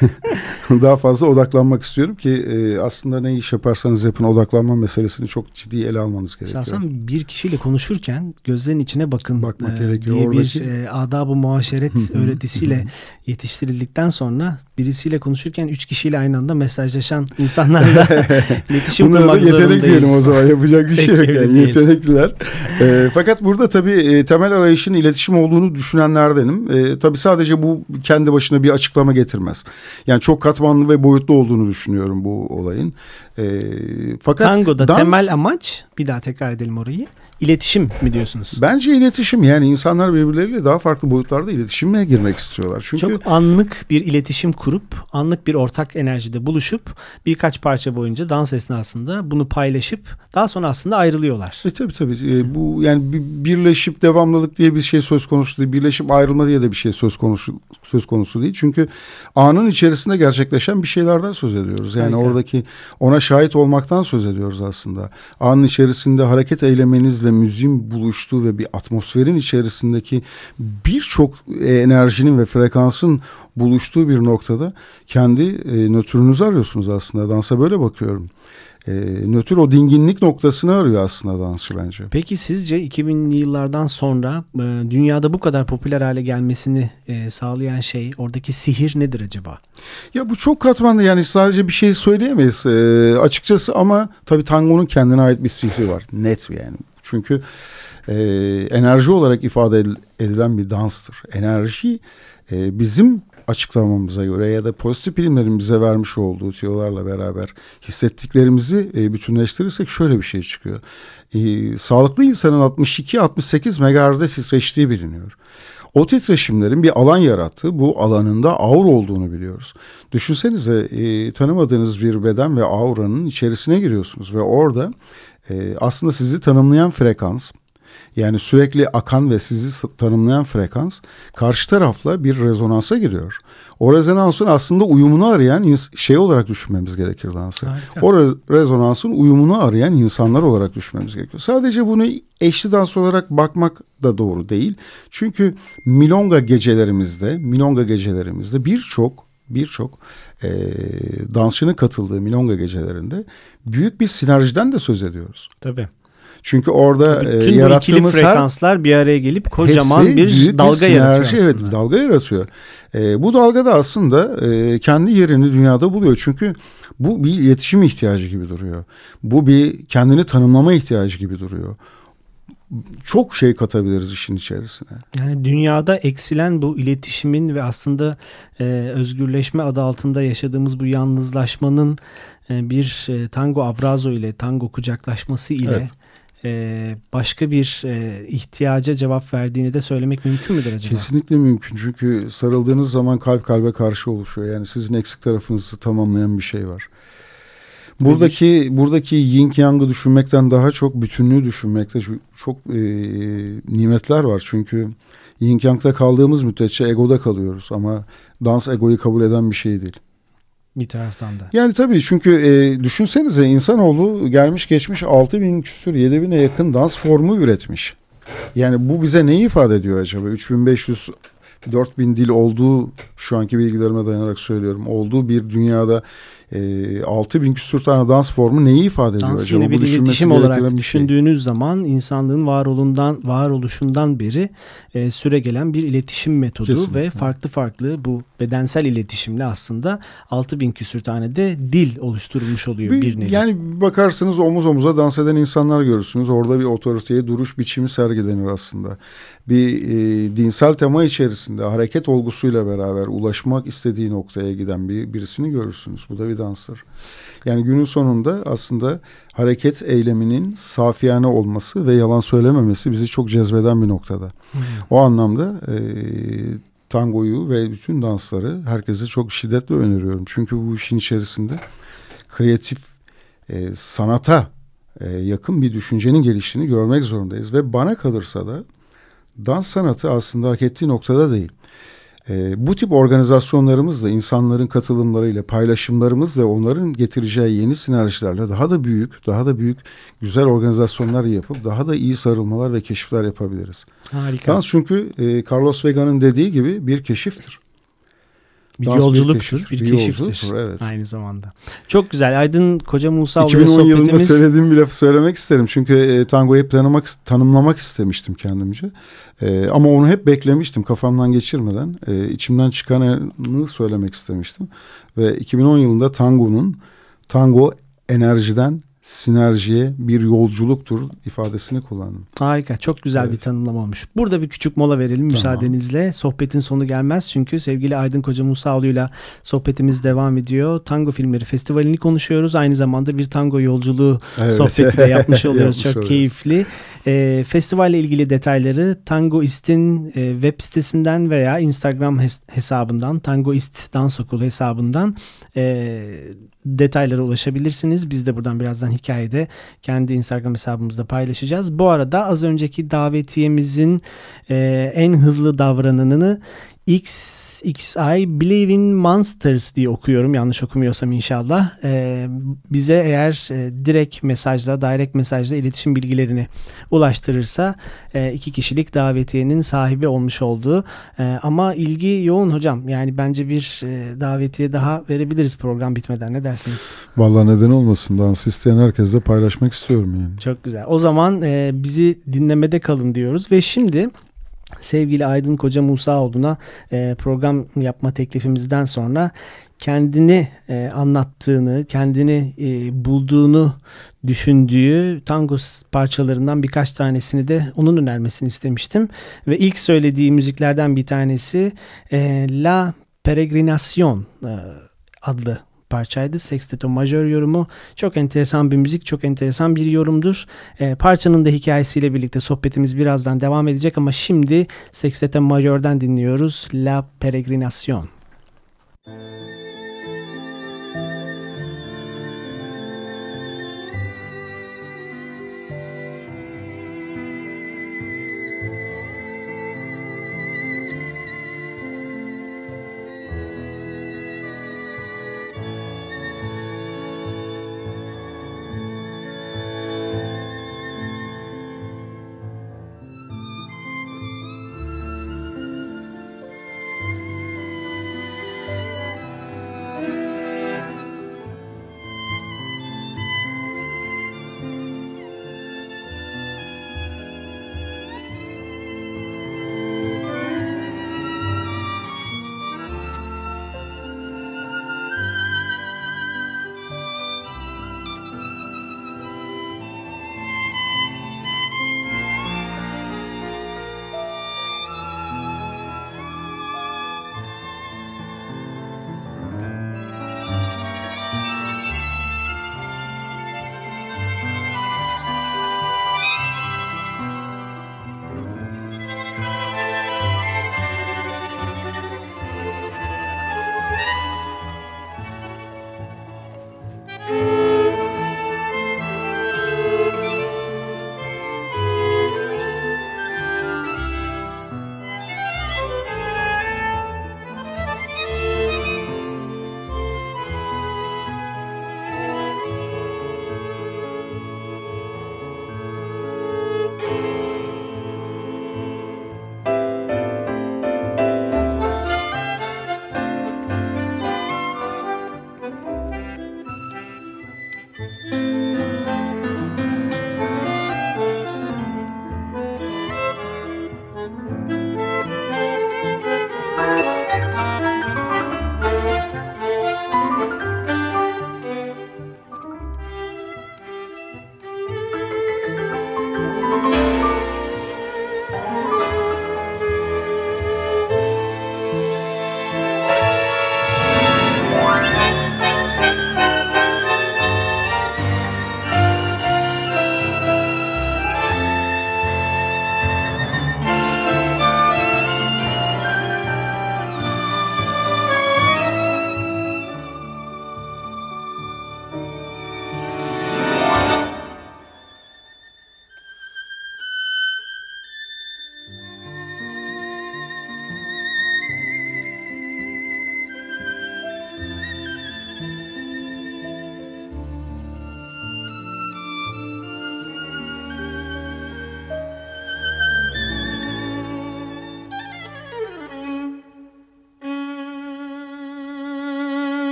Daha fazla odaklanmak istiyorum ki e, aslında ne iş yaparsanız yapın odaklanma meselesini çok ciddi ele almanız gerekiyor. Esasen bir kişiyle konuşurken gözlerin içine bakın Bakmak e, gerekiyor. diye Oradaki... bir e, adab-ı muaşeret öğretisiyle yetiştirildikten sonra birisiyle konuşurken üç kişiyle aynı anda mesajlaşan insanlarla iletişim kurmak zorundayız. Yetenek diyelim o zaman yapacak bir şey yok yani yetenekliler. e, fakat burada tabii e, temel arayışın iletişim olduğunu düşünenlerdenim. E, tabii sadece bu kendi başına bir açıklama getirmez. Yani çok katmanlı ve boyutlu olduğunu düşünüyorum bu olayın. E, fakat Tango'da dans, temel amaç bir daha tekrar edelim orayı İletişim mi diyorsunuz? Bence iletişim yani insanlar birbirleriyle daha farklı boyutlarda iletişime girmek istiyorlar. Çünkü çok anlık bir iletişim kurup anlık bir ortak enerjide buluşup birkaç parça boyunca dans esnasında bunu paylaşıp daha sonra aslında ayrılıyorlar. E tabii tabii. E, bu yani birleşip devamlılık diye bir şey söz konusu değil. Birleşip ayrılma diye de bir şey söz konusu söz konusu değil. Çünkü anın içerisinde gerçekleşen bir şeylerden söz ediyoruz. Yani Harika. oradaki ona şahit olmaktan söz ediyoruz aslında. Anın içerisinde hareket eylemenizle sesle müziğin buluştuğu ve bir atmosferin içerisindeki birçok enerjinin ve frekansın buluştuğu bir noktada kendi e, nötrünüzü arıyorsunuz aslında. Dansa böyle bakıyorum e, nötr o dinginlik noktasını arıyor aslında dansçı bence. Peki sizce 2000'li yıllardan sonra e, dünyada bu kadar popüler hale gelmesini e, sağlayan şey oradaki sihir nedir acaba? Ya bu çok katmanlı yani sadece bir şey söyleyemeyiz e, açıkçası ama tabii tangonun kendine ait bir sihri var net yani. Çünkü e, enerji olarak ifade edilen bir danstır. Enerji e, bizim açıklamamıza göre ya da pozitif bilimlerin bize vermiş olduğu tiyolarla beraber hissettiklerimizi e, bütünleştirirsek şöyle bir şey çıkıyor. E, sağlıklı insanın 62-68 MHz'de titreştiği biliniyor. O titreşimlerin bir alan yarattığı, bu alanında aur olduğunu biliyoruz. Düşünsenize e, tanımadığınız bir beden ve auranın içerisine giriyorsunuz ve orada e, aslında sizi tanımlayan frekans yani sürekli akan ve sizi tanımlayan frekans karşı tarafla bir rezonansa giriyor. O rezonansın aslında uyumunu arayan şey olarak düşünmemiz gerekir dansı. Harika. O re- rezonansın uyumunu arayan insanlar olarak düşünmemiz gerekiyor. Sadece bunu eşli dans olarak bakmak da doğru değil. Çünkü milonga gecelerimizde, milonga gecelerimizde birçok birçok e, dansçının katıldığı milonga gecelerinde büyük bir sinerjiden de söz ediyoruz. Tabii. Çünkü orada Bütün e, yarattığımız bu frekanslar her, bir araya gelip kocaman bir dalga bir yaratıyor aslında. Evet, dalga yaratıyor. E, bu dalga da aslında e, kendi yerini dünyada buluyor. Çünkü bu bir iletişim ihtiyacı gibi duruyor. Bu bir kendini tanımlama ihtiyacı gibi duruyor. Çok şey katabiliriz işin içerisine. Yani dünyada eksilen bu iletişimin ve aslında e, özgürleşme adı altında yaşadığımız bu yalnızlaşmanın e, bir e, tango abrazo ile tango kucaklaşması ile evet. e, başka bir e, ihtiyaca cevap verdiğini de söylemek mümkün müdür acaba? Kesinlikle mümkün çünkü sarıldığınız zaman kalp kalbe karşı oluşuyor. Yani sizin eksik tarafınızı tamamlayan bir şey var. Buradaki buradaki yin yang'ı düşünmekten daha çok bütünlüğü düşünmekte çok, çok e, nimetler var. Çünkü yin yang'da kaldığımız müddetçe egoda kalıyoruz ama dans egoyu kabul eden bir şey değil. Bir taraftan da. Yani tabii çünkü e, düşünsenize insanoğlu gelmiş geçmiş 6 bin küsür 7 bine yakın dans formu üretmiş. Yani bu bize neyi ifade ediyor acaba? 3500 4000 dil olduğu şu anki bilgilerime dayanarak söylüyorum. Olduğu bir dünyada e, ee, 6 bin küsur tane dans formu neyi ifade ediyor dans acaba? Yine bir iletişim olarak şey. düşündüğünüz zaman insanlığın varolundan varoluşundan beri e, süre gelen bir iletişim metodu Kesinlikle. ve farklı farklı bu bedensel iletişimle aslında 6 bin küsür tane de dil oluşturulmuş oluyor bir, bir nevi. Yani bakarsınız omuz omuza dans eden insanlar görürsünüz. Orada bir otoriteye duruş biçimi sergilenir aslında. Bir e, dinsel tema içerisinde hareket olgusuyla beraber ulaşmak istediği noktaya giden bir birisini görürsünüz. Bu da bir danstır. Yani günün sonunda aslında hareket eyleminin safiyane olması ve yalan söylememesi bizi çok cezbeden bir noktada. Hmm. O anlamda e, tangoyu ve bütün dansları herkese çok şiddetle öneriyorum. Çünkü bu işin içerisinde kreatif e, sanata e, yakın bir düşüncenin geliştiğini görmek zorundayız. Ve bana kalırsa da dans sanatı aslında hak ettiği noktada değil. E, bu tip organizasyonlarımızla, insanların katılımlarıyla, paylaşımlarımızla onların getireceği yeni sinerjilerle daha da büyük, daha da büyük güzel organizasyonlar yapıp daha da iyi sarılmalar ve keşifler yapabiliriz. Harika. Dans çünkü e, Carlos Vega'nın dediği gibi bir keşiftir. Bir Dans yolculuktur, bir, bir keşiftir. evet. Aynı zamanda. Çok güzel. Aydın Koca Musa 2010 sohbetimiz... yılında söylediğim bir lafı söylemek isterim. Çünkü e, tangoyu planlamak, tanımlamak istemiştim kendimce. E, ama onu hep beklemiştim kafamdan geçirmeden. E, içimden çıkanı söylemek istemiştim. Ve 2010 yılında tangonun tango enerjiden sinerjiye bir yolculuktur ifadesini kullandım. Harika. Çok güzel evet. bir tanımlama olmuş. Burada bir küçük mola verelim tamam. müsaadenizle. Sohbetin sonu gelmez çünkü sevgili Aydın Koca Musaoğlu'yla sohbetimiz devam ediyor. Tango Filmleri Festivali'ni konuşuyoruz. Aynı zamanda bir tango yolculuğu evet. sohbeti de yapmış oluyoruz. Çok oluyoruz. keyifli. E, festivalle ilgili detayları Tangoist'in e, web sitesinden veya Instagram hes- hesabından Tangoist Dans Okulu hesabından e, detaylara ulaşabilirsiniz. Biz de buradan birazdan hikayede kendi Instagram hesabımızda paylaşacağız. Bu arada az önceki davetiyemizin e, en hızlı davrananını X, XI Believe in Monsters diye okuyorum yanlış okumuyorsam inşallah. Ee, bize eğer e, direkt mesajla, direct mesajla iletişim bilgilerini ulaştırırsa e, iki kişilik davetiyenin sahibi olmuş olduğu. E, ama ilgi yoğun hocam. Yani bence bir e, davetiye daha verebiliriz program bitmeden. Ne dersiniz? Vallahi neden olmasın. Dans isteyen herkesle paylaşmak istiyorum yani. Çok güzel. O zaman e, bizi dinlemede kalın diyoruz ve şimdi sevgili Aydın Koca Musaoğlu'na e, program yapma teklifimizden sonra kendini e, anlattığını, kendini e, bulduğunu düşündüğü tango parçalarından birkaç tanesini de onun önermesini istemiştim. Ve ilk söylediği müziklerden bir tanesi e, La Peregrinación e, adlı parçaydı. Sexteto majör yorumu. Çok enteresan bir müzik, çok enteresan bir yorumdur. E, parçanın da hikayesiyle birlikte sohbetimiz birazdan devam edecek ama şimdi Sexteto majörden dinliyoruz. La Peregrinación.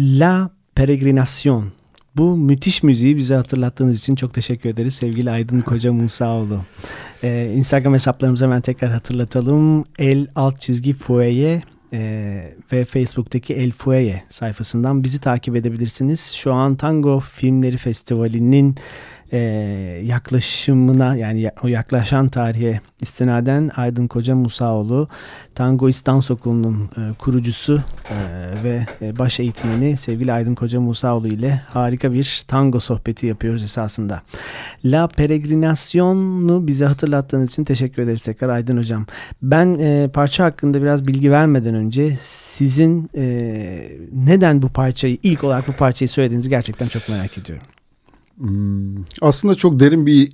La Peregrinación. Bu müthiş müziği bize hatırlattığınız için çok teşekkür ederiz sevgili Aydın Koca Musaoğlu. Ee, Instagram hesaplarımızı hemen tekrar hatırlatalım. El alt çizgi fueye e, ve Facebook'taki El Fueye sayfasından bizi takip edebilirsiniz. Şu an Tango Filmleri Festivali'nin e, yaklaşımına yani o yaklaşan tarihe istinaden Aydın Koca Musaoğlu Tangoist Dans Okulu'nun e, kurucusu e, ve e, baş eğitmeni sevgili Aydın Koca Musaoğlu ile harika bir tango sohbeti yapıyoruz esasında. La Peregrinasyon'u bize hatırlattığınız için teşekkür ederiz tekrar Aydın Hocam. Ben e, parça hakkında biraz bilgi vermeden önce sizin e, neden bu parçayı ilk olarak bu parçayı söylediğinizi gerçekten çok merak ediyorum. Hmm, aslında çok derin bir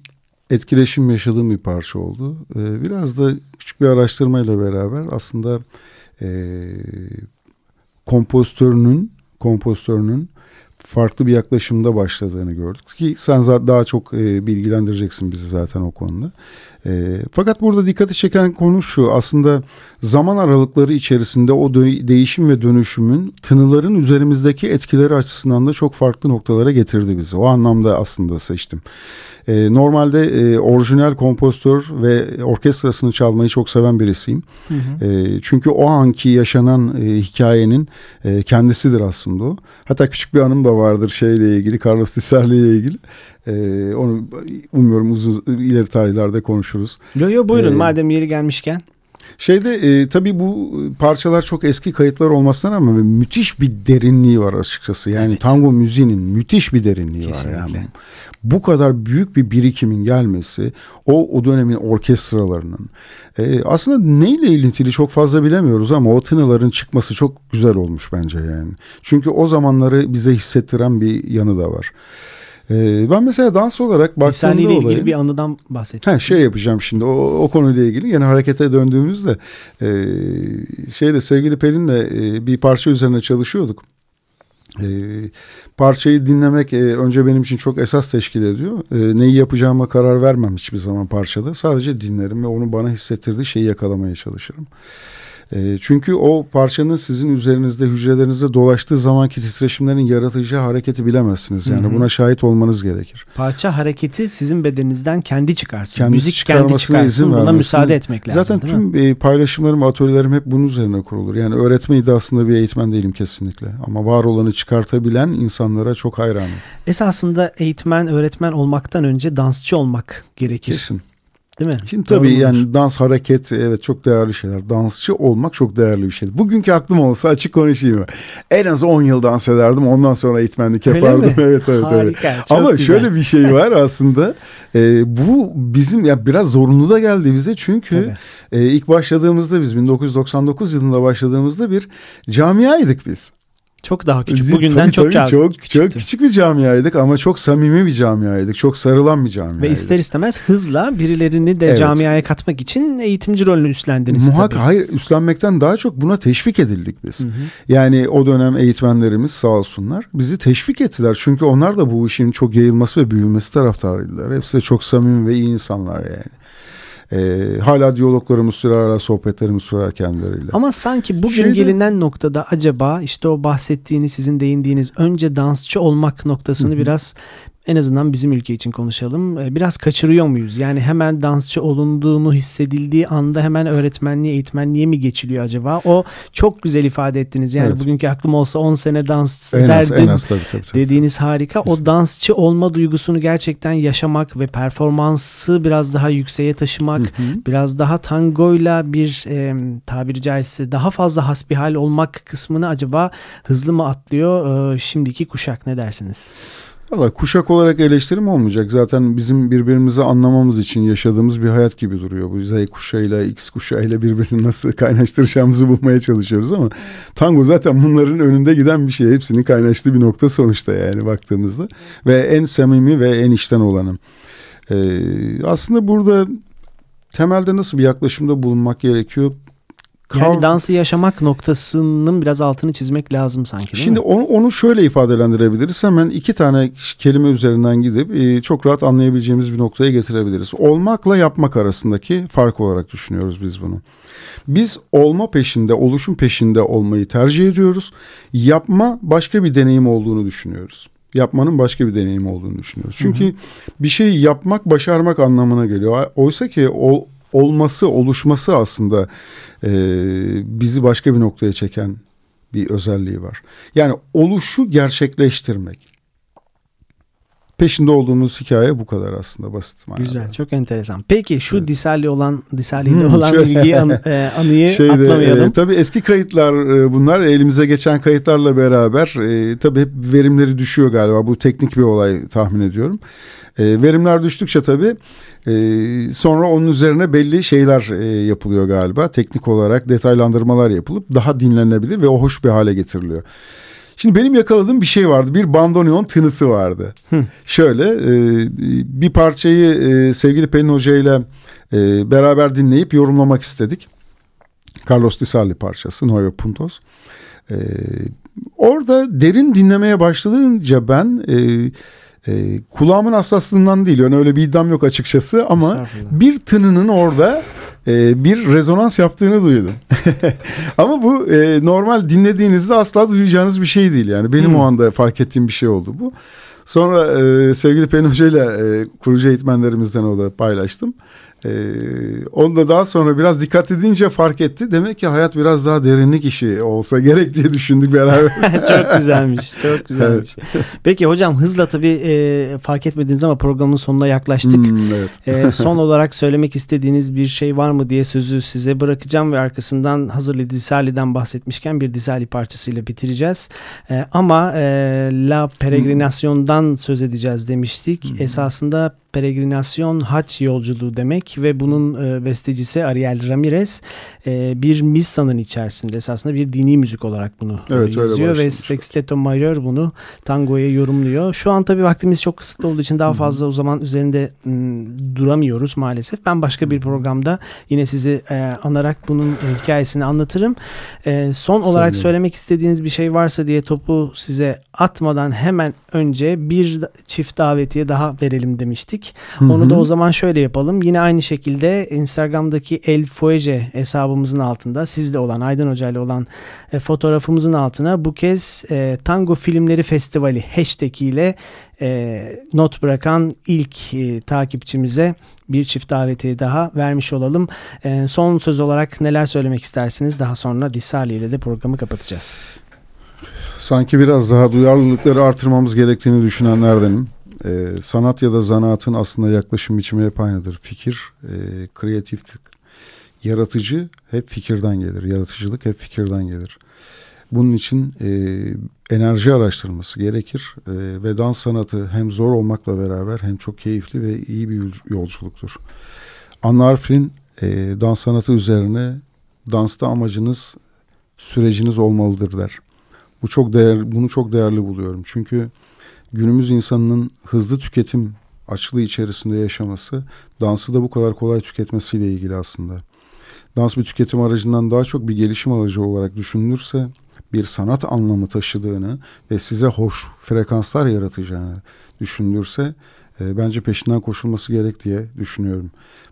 etkileşim yaşadığım bir parça oldu. Ee, biraz da küçük bir araştırmayla beraber aslında e, kompozitörünün kompozitörünün farklı bir yaklaşımda başladığını gördük ki sen daha çok e, bilgilendireceksin bizi zaten o konuda. E, fakat burada dikkati çeken konu şu aslında zaman aralıkları içerisinde o değişim ve dönüşümün tınıların üzerimizdeki etkileri açısından da çok farklı noktalara getirdi bizi. O anlamda aslında seçtim. E, normalde e, orijinal kompozitör ve orkestrasını çalmayı çok seven birisiyim. Hı hı. E, çünkü o anki yaşanan e, hikayenin e, kendisidir aslında o. Hatta küçük bir anım da vardır şeyle ilgili, Carlos Tisserli ile ilgili. Ee, onu umuyorum uzun ileri tarihlerde konuşuruz. Yo yo buyurun ee, madem yeri gelmişken. Şeyde e, tabii bu parçalar çok eski kayıtlar olmasına rağmen müthiş bir derinliği var açıkçası. Yani evet. tango müziğinin müthiş bir derinliği Kesinlikle. var. Yani bu kadar büyük bir birikimin gelmesi, o o dönemin orkestralarının e, aslında neyle ilintili çok fazla bilemiyoruz ama o tınıların çıkması çok güzel olmuş bence yani. Çünkü o zamanları bize hissettiren bir yanı da var. Ee, ben mesela dans olarak baktığımda ile ilgili bir anıdan bahsedeceğim. Ha, şey yapacağım şimdi o, o konuyla ilgili yine harekete döndüğümüzde e, şeyde sevgili Pelin'le e, bir parça üzerine çalışıyorduk. E, parçayı dinlemek e, önce benim için çok esas teşkil ediyor. E, neyi yapacağıma karar vermem hiçbir zaman parçada. Sadece dinlerim ve onun bana hissettirdiği şeyi yakalamaya çalışırım. E, çünkü o parçanın sizin üzerinizde hücrelerinizde dolaştığı zamanki titreşimlerin yaratacağı hareketi bilemezsiniz. Yani Hı-hı. buna şahit olmanız gerekir. Parça hareketi sizin bedeninizden kendi çıkarsın. Kendisi Müzik kendi çıkarsın. Izin buna müsaade etmek lazım. Zaten tüm mi? paylaşımlarım, atölyelerim hep bunun üzerine kurulur. Yani öğretme iddiasında bir eğitmen değilim kesinlikle. Ama var olanı çıkartabilen insanlara çok hayranım. Esasında eğitmen, öğretmen olmaktan önce dansçı olmak gerekir. Kesin. Değil mi? Şimdi tabii Doğru yani dans, hareket evet çok değerli şeyler. Dansçı olmak çok değerli bir şey. Bugünkü aklım olsa açık konuşayım. En az 10 yıl dans ederdim. Ondan sonra eğitmenlik yapardım. Öyle mi? Evet evet. Harika. Evet. Ama güzel. şöyle bir şey var aslında. e, bu bizim ya biraz zorunlu da geldi bize. Çünkü e, ilk başladığımızda biz 1999 yılında başladığımızda bir camiaydık biz. Çok daha küçük. Bugünden tabii, çok tabii, çok, çok küçük bir camiaydık ama çok samimi bir camiaydık. Çok sarılan bir camiaydık. Ve ister istemez hızla birilerini de evet. camiaya katmak için eğitimci rolünü üstlendiniz Muhak, tabii. Hayır üstlenmekten daha çok buna teşvik edildik biz. Hı hı. Yani o dönem eğitmenlerimiz sağ olsunlar bizi teşvik ettiler. Çünkü onlar da bu işin çok yayılması ve büyümesi taraftarıydılar. Hepsi de çok samimi ve iyi insanlar yani. E, hala diyaloglarımız sürer, hala sohbetlerimiz sürer kendileriyle. Ama sanki bugün Şeyde, gelinen noktada acaba işte o bahsettiğiniz, sizin değindiğiniz önce dansçı olmak noktasını hı biraz en azından bizim ülke için konuşalım. Ee, biraz kaçırıyor muyuz? Yani hemen dansçı olunduğunu hissedildiği anda hemen öğretmenliğe, eğitmenliğe mi geçiliyor acaba? O çok güzel ifade ettiniz. Yani evet. bugünkü aklım olsa 10 sene dans en derdim az, en az, tabii, tabii, tabii. dediğiniz harika. Kesinlikle. O dansçı olma duygusunu gerçekten yaşamak ve performansı biraz daha yükseğe taşımak, hı hı. biraz daha tangoyla bir e, tabiri caizse daha fazla hasbihal olmak kısmını acaba hızlı mı atlıyor e, şimdiki kuşak ne dersiniz? Valla kuşak olarak eleştirim olmayacak. Zaten bizim birbirimizi anlamamız için yaşadığımız bir hayat gibi duruyor. Bu Z kuşağıyla X kuşağıyla birbirini nasıl kaynaştıracağımızı bulmaya çalışıyoruz ama tango zaten bunların önünde giden bir şey. Hepsinin kaynaştığı bir nokta sonuçta yani baktığımızda. Ve en samimi ve en içten olanı. Ee, aslında burada temelde nasıl bir yaklaşımda bulunmak gerekiyor? Yani dansı yaşamak noktasının biraz altını çizmek lazım sanki değil Şimdi mi? Onu, onu şöyle ifadelendirebiliriz. Hemen iki tane kelime üzerinden gidip e, çok rahat anlayabileceğimiz bir noktaya getirebiliriz. Olmakla yapmak arasındaki fark olarak düşünüyoruz biz bunu. Biz olma peşinde, oluşum peşinde olmayı tercih ediyoruz. Yapma başka bir deneyim olduğunu düşünüyoruz. Yapmanın başka bir deneyim olduğunu düşünüyoruz. Çünkü hı hı. bir şeyi yapmak, başarmak anlamına geliyor. Oysa ki o olması, oluşması aslında e, bizi başka bir noktaya çeken bir özelliği var. Yani oluşu gerçekleştirmek. Peşinde olduğumuz hikaye bu kadar aslında basit. Manada. Güzel, çok enteresan. Peki şu evet. Disali olan Disali hmm, olan şöyle, bilgiyi an, e, anıyı şeyde, atlamayalım. E, tabii eski kayıtlar e, bunlar elimize geçen kayıtlarla beraber e, tabii hep verimleri düşüyor galiba. Bu teknik bir olay tahmin ediyorum. E, verimler düştükçe tabii e, sonra onun üzerine belli şeyler e, yapılıyor galiba. Teknik olarak detaylandırmalar yapılıp daha dinlenebilir ve o hoş bir hale getiriliyor. Şimdi benim yakaladığım bir şey vardı. Bir bandoneon tınısı vardı. Hı. Şöyle e, bir parçayı e, sevgili Pelin Hoca ile e, beraber dinleyip yorumlamak istedik. Carlos Di Sarli parçası Nueve Puntos. E, orada derin dinlemeye başladığınca ben... E, e, kulağımın hassaslığından değil yani öyle bir iddiam yok açıkçası ama bir tınının orada e, bir rezonans yaptığını duydum. ama bu e, normal dinlediğinizde asla duyacağınız bir şey değil yani benim hmm. o anda fark ettiğim bir şey oldu bu. Sonra e, sevgili Pelin Hoca ile e, kurucu eğitmenlerimizden o da paylaştım. Ee, onu da daha sonra biraz dikkat edince fark etti. Demek ki hayat biraz daha derinlik işi olsa gerek diye düşündük beraber. çok güzelmiş. Çok güzelmiş. Evet. Peki hocam hızla tabii e, fark etmediniz ama programın sonuna yaklaştık. Hmm, evet. e, son olarak söylemek istediğiniz bir şey var mı diye sözü size bırakacağım ve arkasından hazır Disali'den bahsetmişken bir Disali parçasıyla bitireceğiz. E, ama e, La Peregrinasyon'dan söz edeceğiz demiştik. Hmm. Esasında peregrinasyon haç yolculuğu demek ve bunun e, bestecisi Ariel Ramirez e, bir missanın içerisinde esasında bir dini müzik olarak bunu evet, yazıyor ve Sexteto Major bunu tangoya yorumluyor. Şu an tabii vaktimiz çok kısıtlı olduğu için daha fazla o zaman üzerinde m, duramıyoruz maalesef. Ben başka bir programda yine sizi e, anarak bunun e, hikayesini anlatırım. E, son olarak Sanırım. söylemek istediğiniz bir şey varsa diye topu size atmadan hemen önce bir çift davetiye daha verelim demiştik. Hı-hı. Onu da o zaman şöyle yapalım. Yine aynı şekilde Instagram'daki El Fuege hesabımızın altında sizle olan Aydın Hoca ile olan e, fotoğrafımızın altına bu kez e, Tango Filmleri Festivali hashtag ile e, not bırakan ilk e, takipçimize bir çift davetiye daha vermiş olalım. E, son söz olarak neler söylemek istersiniz? Daha sonra Disali ile de programı kapatacağız sanki biraz daha duyarlılıkları artırmamız gerektiğini düşünenlerdenim. Ee, sanat ya da zanaatın aslında yaklaşım biçimi hep aynıdır. Fikir, e, kreatiflik, yaratıcı hep fikirden gelir. Yaratıcılık hep fikirden gelir. Bunun için e, enerji araştırması gerekir e, ve dans sanatı hem zor olmakla beraber hem çok keyifli ve iyi bir yolculuktur. Anna Arfin e, dans sanatı üzerine dansta amacınız süreciniz olmalıdır der. Bu çok değer, bunu çok değerli buluyorum. Çünkü günümüz insanının hızlı tüketim açlığı içerisinde yaşaması, dansı da bu kadar kolay tüketmesiyle ilgili aslında. Dans bir tüketim aracından daha çok bir gelişim aracı olarak düşünülürse, bir sanat anlamı taşıdığını ve size hoş frekanslar yaratacağını düşünülürse, e, bence peşinden koşulması gerek diye düşünüyorum.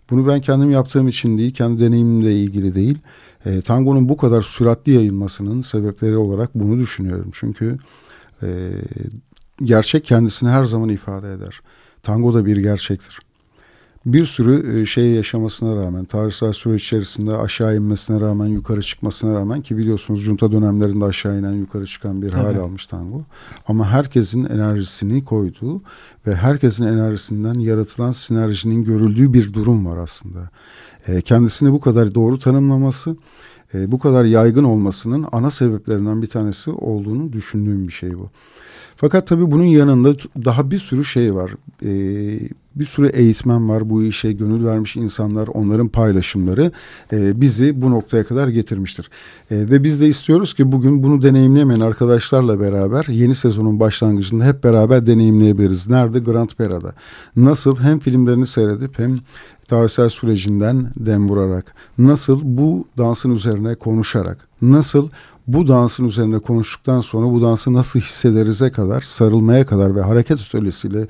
Bunu ben kendim yaptığım için değil, kendi deneyimimle ilgili değil, e, tangonun bu kadar süratli yayılmasının sebepleri olarak bunu düşünüyorum. Çünkü e, gerçek kendisini her zaman ifade eder. Tango da bir gerçektir. Bir sürü e, şey yaşamasına rağmen, tarihsel süreç içerisinde aşağı inmesine rağmen, yukarı çıkmasına rağmen ki biliyorsunuz junta dönemlerinde aşağı inen, yukarı çıkan bir Tabii. hal almış tango. Ama herkesin enerjisini koyduğu ve herkesin enerjisinden yaratılan sinerjinin görüldüğü bir durum var aslında. E, kendisini bu kadar doğru tanımlaması, e, bu kadar yaygın olmasının ana sebeplerinden bir tanesi olduğunu düşündüğüm bir şey bu. Fakat tabii bunun yanında daha bir sürü şey var. E, bir sürü eğitmen var bu işe gönül vermiş insanlar onların paylaşımları e, bizi bu noktaya kadar getirmiştir. E, ve biz de istiyoruz ki bugün bunu deneyimleyemeyen arkadaşlarla beraber yeni sezonun başlangıcında hep beraber deneyimleyebiliriz. Nerede? Grand Pera'da. Nasıl hem filmlerini seyredip hem tarihsel sürecinden dem vurarak, nasıl bu dansın üzerine konuşarak, nasıl bu dansın üzerine konuştuktan sonra bu dansı nasıl hissederize kadar, sarılmaya kadar ve hareket atölyesiyle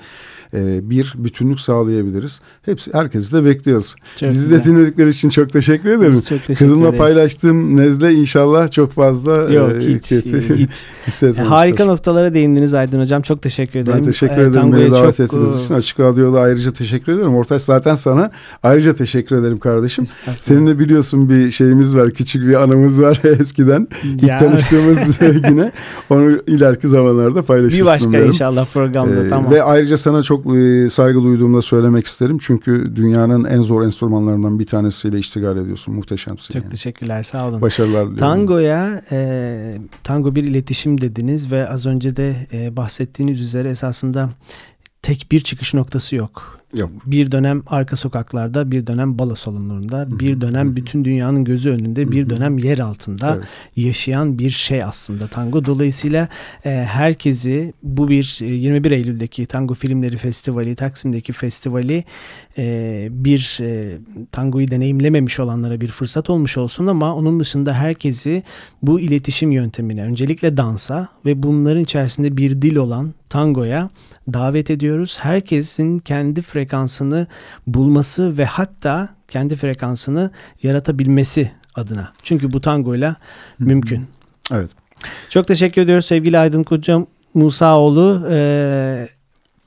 e, bir bütünlük sağlayabiliriz. Hepsi herkesi de bekliyoruz. Çok Bizi güzel. de dinledikleri için çok teşekkür ederim. Biz çok teşekkür Kızımla ederiz. paylaştığım nezle inşallah çok fazla e, Yok, e, hiç, hiç. Harika noktalara değindiniz Aydın Hocam. Çok teşekkür ederim. Ben teşekkür e, ederim beni davet çok... ettiğiniz için. Açık Radyo'da ayrıca teşekkür ederim. Ortaç zaten sana ayrıca teşekkür ederim kardeşim. Seninle biliyorsun bir şeyimiz var. Küçük bir anımız var eskiden. İlk tanıştığımız güne. Onu ileriki zamanlarda paylaşırsın. Bir başka diyorum. inşallah programda ee, tamam. Ve ayrıca sana çok e, saygı duyduğumda söylemek isterim. Çünkü dünyanın en zor enstrümanlarından bir tanesiyle iştigal ediyorsun. Muhteşemsin. Çok yani. teşekkürler sağ olun. Başarılar diliyorum. Tango'ya e, tango bir iletişim dediniz ve az önce de e, bahsettiğiniz üzere esasında tek bir çıkış noktası yok. Yok. Bir dönem arka sokaklarda, bir dönem balo salonlarında, bir dönem bütün dünyanın gözü önünde, bir dönem yer altında evet. yaşayan bir şey aslında tango. Dolayısıyla e, herkesi bu bir 21 e, Eylül'deki Tango Filmleri Festivali, Taksim'deki festivali e, bir e, tangoyu deneyimlememiş olanlara bir fırsat olmuş olsun ama onun dışında herkesi bu iletişim yöntemine, öncelikle dansa ve bunların içerisinde bir dil olan tangoya davet ediyoruz. Herkesin kendi frekansını bulması ve hatta kendi frekansını yaratabilmesi adına. Çünkü bu tangoyla mümkün. Evet. Çok teşekkür ediyoruz sevgili Aydın Koca Musaoğlu. Ee,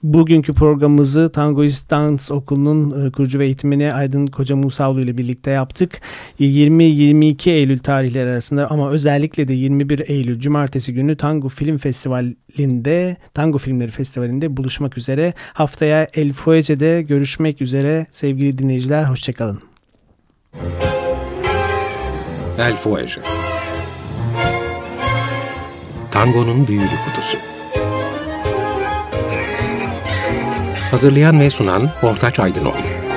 Bugünkü programımızı Tangoist Dans Okulu'nun e, kurucu ve eğitmeni Aydın Koca Musaoğlu ile birlikte yaptık. 20-22 Eylül tarihleri arasında ama özellikle de 21 Eylül Cumartesi günü Tango Film Festivali'nde, Tango Filmleri Festivali'nde buluşmak üzere. Haftaya El Fuece'de görüşmek üzere sevgili dinleyiciler. Hoşçakalın. El Fuece Tango'nun büyülü kutusu. Hazırlayan ve sunan Ortaç Aydınoğlu.